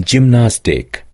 gymnastic.